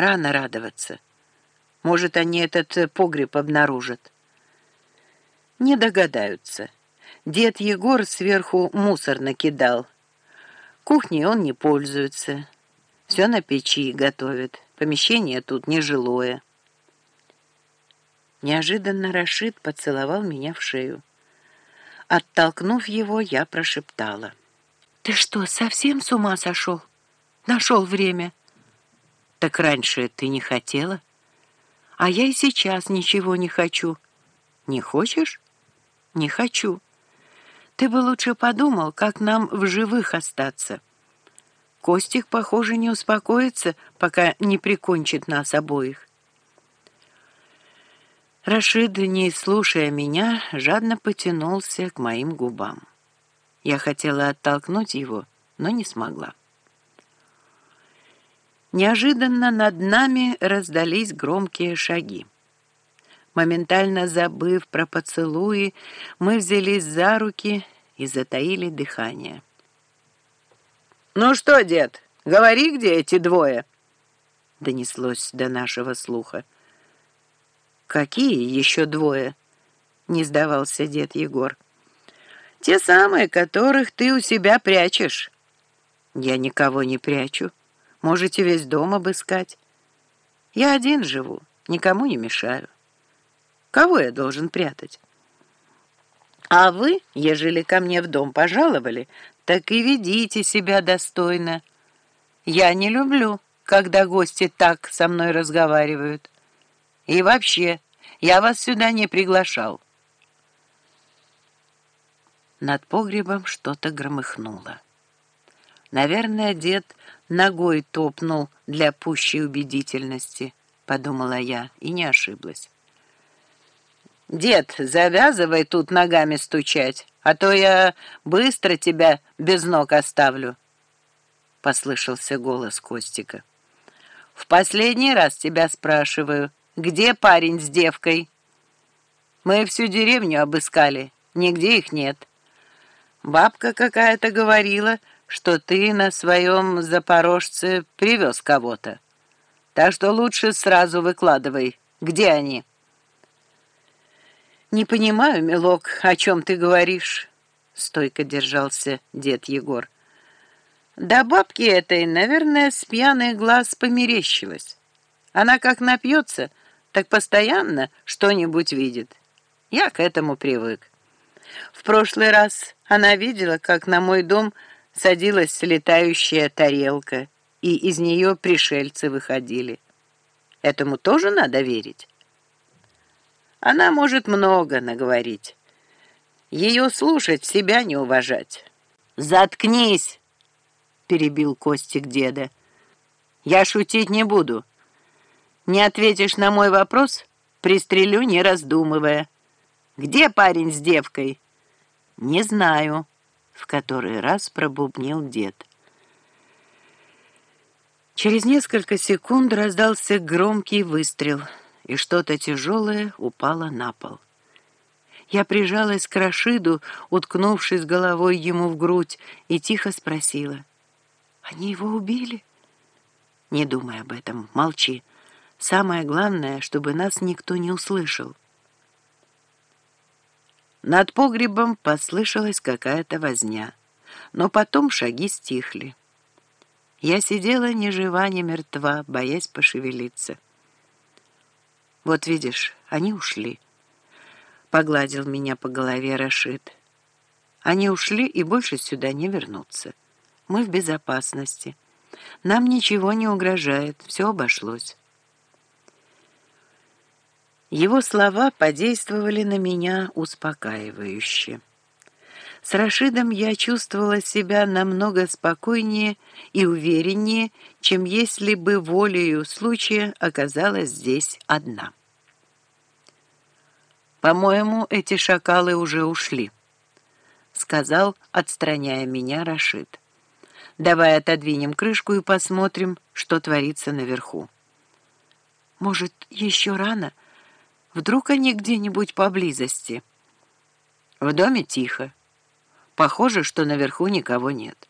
Рано радоваться. Может, они этот э, погреб обнаружат. Не догадаются. Дед Егор сверху мусор накидал. Кухней он не пользуется. Все на печи готовит. Помещение тут нежилое. Неожиданно Рашид поцеловал меня в шею. Оттолкнув его, я прошептала. «Ты что, совсем с ума сошел? Нашел время?» «Так раньше ты не хотела?» «А я и сейчас ничего не хочу». «Не хочешь?» «Не хочу. Ты бы лучше подумал, как нам в живых остаться». Костик, похоже, не успокоится, пока не прикончит нас обоих. Рашид, не слушая меня, жадно потянулся к моим губам. Я хотела оттолкнуть его, но не смогла. Неожиданно над нами раздались громкие шаги. Моментально забыв про поцелуи, мы взялись за руки и затаили дыхание. «Ну что, дед, говори, где эти двое?» Донеслось до нашего слуха. «Какие еще двое?» — не сдавался дед Егор. «Те самые, которых ты у себя прячешь». «Я никого не прячу. Можете весь дом обыскать. Я один живу, никому не мешаю. Кого я должен прятать?» А вы, ежели ко мне в дом пожаловали, так и ведите себя достойно. Я не люблю, когда гости так со мной разговаривают. И вообще, я вас сюда не приглашал. Над погребом что-то громыхнуло. Наверное, дед ногой топнул для пущей убедительности, подумала я и не ошиблась. «Дед, завязывай тут ногами стучать, а то я быстро тебя без ног оставлю», — послышался голос Костика. «В последний раз тебя спрашиваю, где парень с девкой?» «Мы всю деревню обыскали, нигде их нет. Бабка какая-то говорила, что ты на своем запорожце привез кого-то. Так что лучше сразу выкладывай, где они?» «Не понимаю, милок, о чем ты говоришь», — стойко держался дед Егор. «Да бабки этой, наверное, с пьяных глаз померещилась. Она как напьется, так постоянно что-нибудь видит. Я к этому привык. В прошлый раз она видела, как на мой дом садилась летающая тарелка, и из нее пришельцы выходили. Этому тоже надо верить». Она может много наговорить. Ее слушать, себя не уважать. «Заткнись!» — перебил Костик деда. «Я шутить не буду. Не ответишь на мой вопрос, пристрелю, не раздумывая. Где парень с девкой?» «Не знаю», — в который раз пробубнил дед. Через несколько секунд раздался громкий выстрел — и что-то тяжелое упало на пол. Я прижалась к Рашиду, уткнувшись головой ему в грудь, и тихо спросила. «Они его убили?» «Не думай об этом, молчи. Самое главное, чтобы нас никто не услышал». Над погребом послышалась какая-то возня, но потом шаги стихли. Я сидела ни жива, ни мертва, боясь пошевелиться. Вот видишь, они ушли. Погладил меня по голове Рашид. Они ушли и больше сюда не вернутся. Мы в безопасности. Нам ничего не угрожает, все обошлось. Его слова подействовали на меня успокаивающе. С Рашидом я чувствовала себя намного спокойнее и увереннее, чем если бы волею случая оказалась здесь одна. «По-моему, эти шакалы уже ушли», — сказал, отстраняя меня Рашид. «Давай отодвинем крышку и посмотрим, что творится наверху». «Может, еще рано? Вдруг они где-нибудь поблизости?» «В доме тихо. Похоже, что наверху никого нет.